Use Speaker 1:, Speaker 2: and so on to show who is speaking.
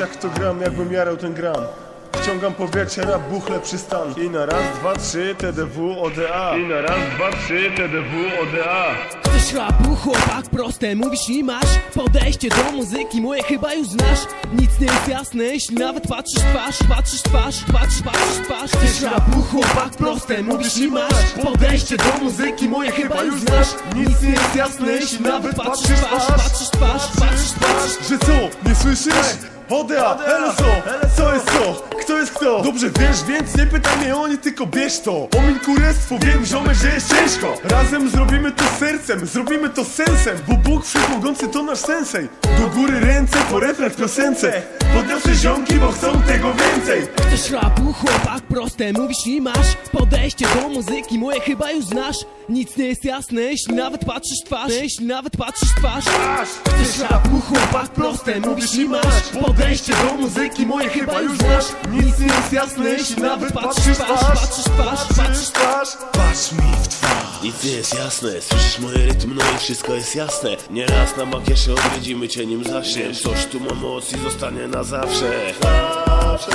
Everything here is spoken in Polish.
Speaker 1: Jak to gram, jakbym jarał ten gram. Wciągam powietrze, rap buchle przystan I na raz, dwa, trzy, TDW, ODA I na raz, dwa, trzy, TDW, ODA
Speaker 2: Chcesz rapu, chłopak, proste mówisz i masz. Podejście do muzyki moje chyba już znasz. Nic nie jest jasne, jeśli nawet patrzysz twarz. Patrzysz twarz, patrzysz, patrzysz twarz. Chcesz rapu, chłopak, proste mówisz i masz. Podejście do muzyki moje chyba już znasz. Nic nie jest jasne, jeśli nawet patrzysz twarz. Patrzysz twarz, patrzysz twarz.
Speaker 1: Że co, nie słyszysz? ODA, LSO, co jest Dobrze wiesz, więc nie pytaj mnie o nie, tylko bierz to. Omiń kurestwo, wiem ziomek, że jest ciężko. Razem zrobimy to sercem, zrobimy to sensem Bo Bóg wszechmogący to nasz sensej. Do góry ręce, po refren w piosence. Podniosę ziomki, bo chcą tego więcej.
Speaker 2: Chcesz rapu, chłopak, proste mówisz i masz. Podejście do muzyki moje chyba już znasz. Nic nie jest jasne, jeśli nawet patrzysz w twarz. Jeśli nawet patrzysz twarz. Chcesz rapu, chłopak, proste mówisz i masz. Podejście do muzyki moje chyba już znasz. Nic nie jest jasne, jeśli nawet patrzysz twarz Patrzysz twarz, patrzysz twarz
Speaker 1: Patrz mi w twarz.
Speaker 3: Nic nie jest jasne, słyszysz moje rytmy, no i wszystko jest jasne. Nieraz na makiesze odwiedzimy cię nim zaśniesz. Coś tu ma moc i zostanie na zawsze.
Speaker 1: Zawsze